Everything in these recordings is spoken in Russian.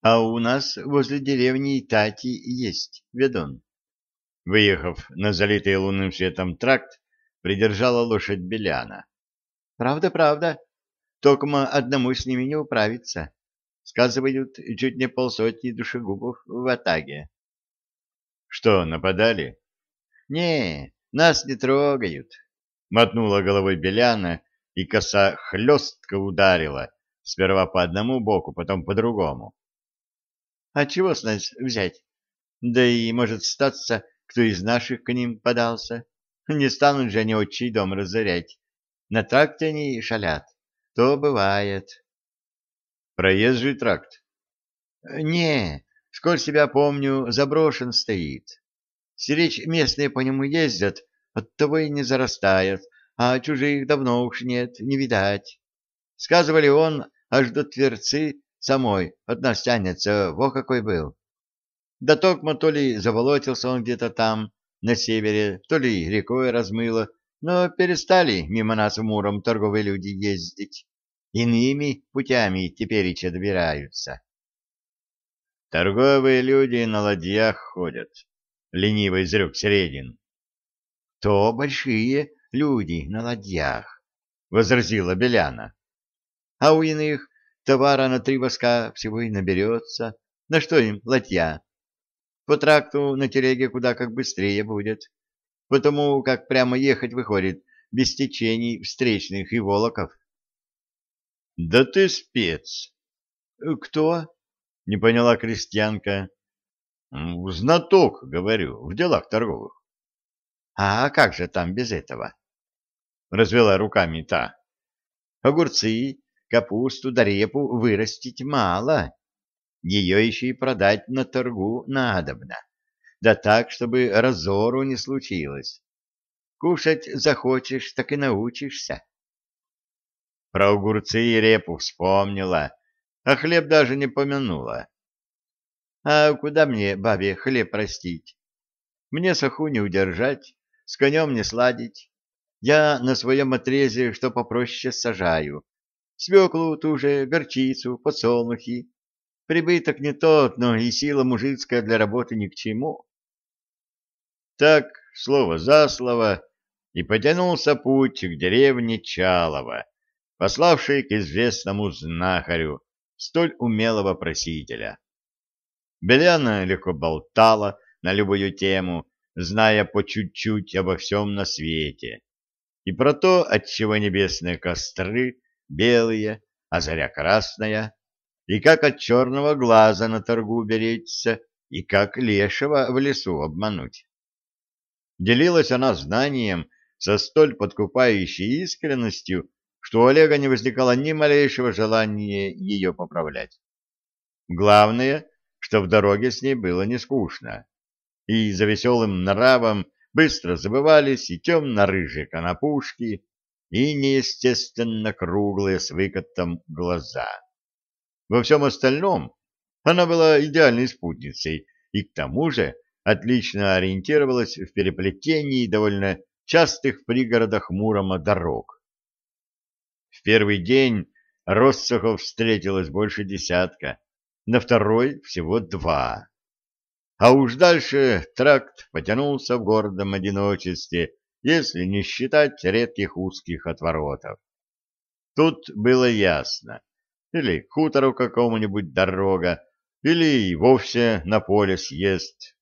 А у нас возле деревни Тати есть ведун. Выехав на залитый лунным светом тракт, придержала лошадь Беляна. Правда, правда. Токма одному с ними не управиться. Сказывают, чуть не полсотни душегубов в Атаге. Что, нападали? Не, нас не трогают. Мотнула головой Беляна, и коса хлестко ударила, сперва по одному боку, потом по другому. А чего с нас взять? Да и, может, статься, кто из наших к ним подался. Не станут же они отчий дом разорять. На тракте они шалят. То бывает. Проезжий тракт? Не, сколь себя помню, заброшен стоит. Сиречь местные по нему ездят, оттого и не зарастает, а чужих давно уж нет, не видать. Сказывали он, аж до Тверцы самой от нас тянется, во какой был. Да токмо то ли заволотился он где-то там, на севере, то ли рекой размыло, но перестали мимо нас в Муром торговые люди ездить. Иными путями теперь добираются. Торговые люди на ладьях ходят, — лениво изрек Середин. — То большие люди на ладьях, — возразила Беляна. — А у иных товара на три воска всего и наберется. На что им ладья? По тракту на телеге куда как быстрее будет, потому как прямо ехать выходит без течений встречных и волоков. — Да ты спец! — Кто? — не поняла крестьянка. — Знаток, говорю, в делах торговых. — А как же там без этого? — развела руками та. — Огурцы, капусту да репу вырастить мало. Ее еще и продать на торгу надобно. Да так, чтобы разору не случилось. Кушать захочешь, так и научишься. Про огурцы и репу вспомнила, а хлеб даже не помянула. А куда мне, бабе, хлеб простить? Мне саху не удержать, с конем не сладить. Я на своем отрезе что попроще сажаю. Свеклу ту же, горчицу, подсолнухи. Прибыток не тот, но и сила мужицкая для работы ни к чему. Так, слово за слово, и потянулся путь к деревне Чалова, пославшей к известному знахарю столь умелого просителя. Беляна легко болтала на любую тему, зная по чуть-чуть обо всем на свете, и про то, отчего небесные костры белые, а заря красная, и как от черного глаза на торгу беречься, и как лешего в лесу обмануть. Делилась она знанием со столь подкупающей искренностью, что у Олега не возникало ни малейшего желания ее поправлять. Главное, что в дороге с ней было не скучно, и за веселым нравом быстро забывались и темно-рыжие конопушки, и неестественно круглые с выкатом глаза. Во всем остальном она была идеальной спутницей и к тому же отлично ориентировалась в переплетении довольно частых пригородах Мурома дорог. В первый день Россохов встретилось больше десятка, на второй всего два. А уж дальше тракт потянулся в гордом одиночестве, если не считать редких узких отворотов. Тут было ясно, или к хутору какому-нибудь дорога, или и вовсе на поле съезд.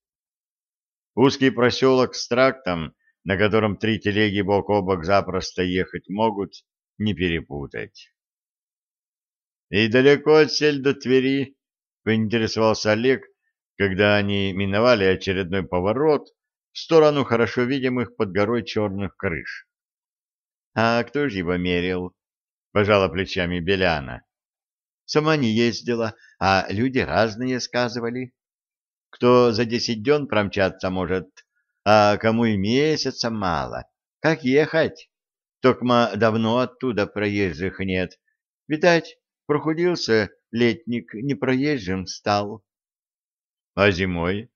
Узкий проселок с трактом, на котором три телеги бок о бок запросто ехать могут, не перепутать. — И далеко от сель до Твери? — поинтересовался Олег, когда они миновали очередной поворот в сторону хорошо видимых под горой черных крыш. — А кто же его мерил? — пожала плечами Беляна. Сама не ездила, а люди разные сказывали. Кто за десять дён промчаться может, а кому и месяца мало. Как ехать? Токма давно оттуда проезжих нет. Видать, прохудился летник, непроезжим стал. А зимой?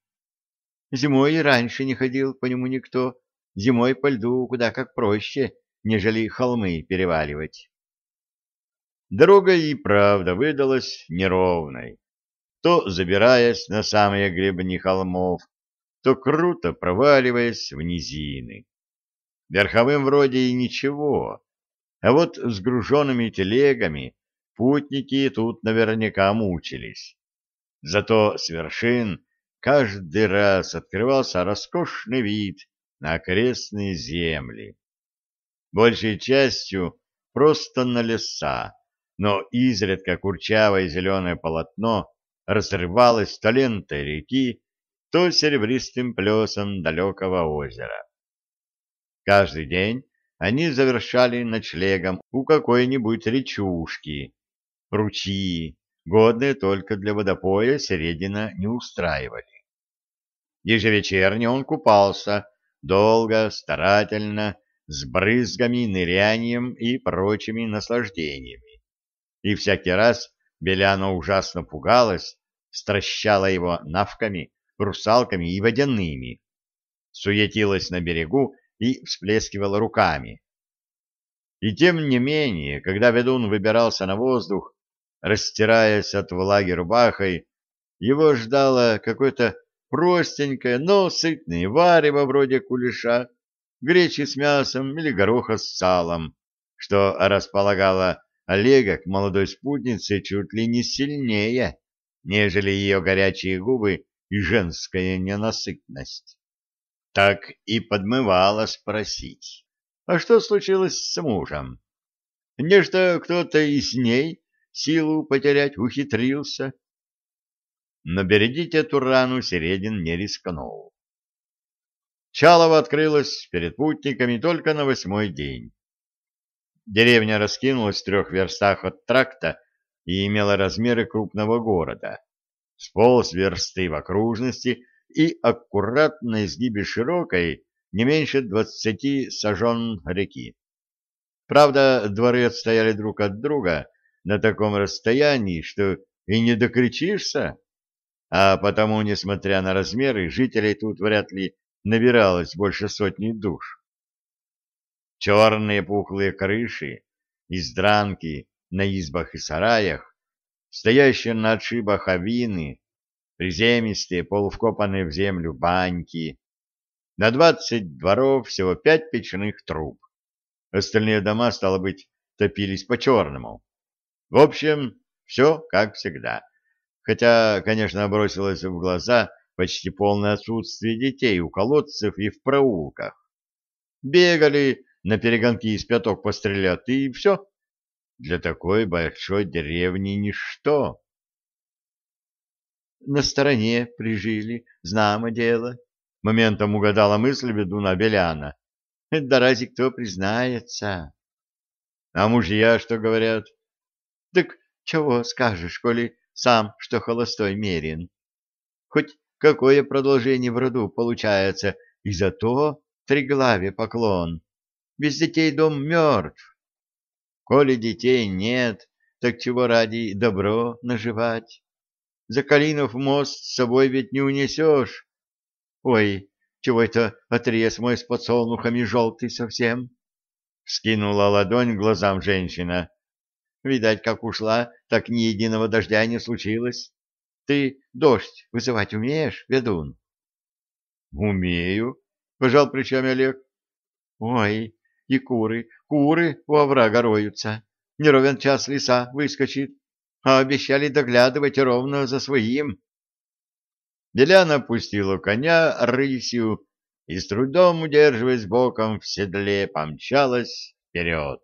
Зимой и раньше не ходил по нему никто. Зимой по льду куда как проще, нежели холмы переваливать. Дорога и правда выдалась неровной. то забираясь на самые гребни холмов, то круто проваливаясь в низины. Верховым вроде и ничего, а вот с груженными телегами путники тут наверняка мучились. Зато с вершин каждый раз открывался роскошный вид на окрестные земли. Большей частью просто на леса, но изредка курчавое зеленое полотно разрывалось то лентой реки, то серебристым плесом далекого озера. Каждый день они завершали ночлегом у какой-нибудь речушки. Ручьи, годные только для водопоя, Середина не устраивали. Ежевечерне он купался, долго, старательно, с брызгами, нырянием и прочими наслаждениями. И всякий раз Беляна ужасно пугалась, стращала его навками, русалками и водяными, суетилась на берегу и всплескивала руками. И тем не менее, когда ведун выбирался на воздух, растираясь от влаги рубахой, его ждало какое-то простенькое, но сытное варево вроде кулеша, гречи с мясом или гороха с салом, что располагало Олега к молодой спутнице чуть ли не сильнее, нежели ее горячие губы и женская ненасытность так и подмывало спросить, а что случилось с мужем? Нечто кто-то из ней силу потерять ухитрился. Но бередить эту рану Середин не рискнул. Чалово открылось перед путниками только на восьмой день. Деревня раскинулась в трех верстах от тракта и имела размеры крупного города. С полсверсты в окружности и аккуратно изгибе широкой, не меньше двадцати сажен реки. Правда, дворы отстояли друг от друга на таком расстоянии, что и не докричишься, а потому, несмотря на размеры, жителей тут вряд ли набиралось больше сотни душ. Черные пухлые крыши, издранки на избах и сараях, стоящие на отшибах авины, приземистые, полувкопанные в землю баньки. На двадцать дворов всего пять печных труб. Остальные дома, стало быть, топились по-черному. В общем, все как всегда. Хотя, конечно, бросилось в глаза почти полное отсутствие детей у колодцев и в проулках. Бегали на перегонки из пяток пострелят, и все. Для такой большой деревни ничто на стороне прижили, знамо дело. Моментом угадала мысль ведуна Беляна. Да разве кто признается? А мужья что говорят? Так чего скажешь, коли сам, что холостой мерен? Хоть какое продолжение в роду получается, и зато триглаве поклон. Без детей дом мертв. Коли детей нет, так чего ради добро наживать? За Калинов мост с собой ведь не унесешь. Ой, чего это отрез мой с подсолнухами желтый совсем? Скинула ладонь глазам женщина. Видать, как ушла, так ни единого дождя не случилось. Ты дождь вызывать умеешь, ведун? Умею, пожал плечами Олег. Ой, и куры, куры у оврага роются. Не ровен час лиса выскочит а обещали доглядывать ровно за своим. Деляна пустила коня рысью и, с трудом удерживаясь боком в седле, помчалась вперед.